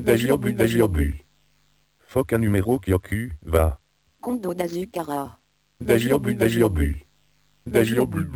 Dagirbul, dagirbul. Foc un numéro Kyoku va. Kondo d'Azukara. Dagirbul, dagirbul. Dagirbul.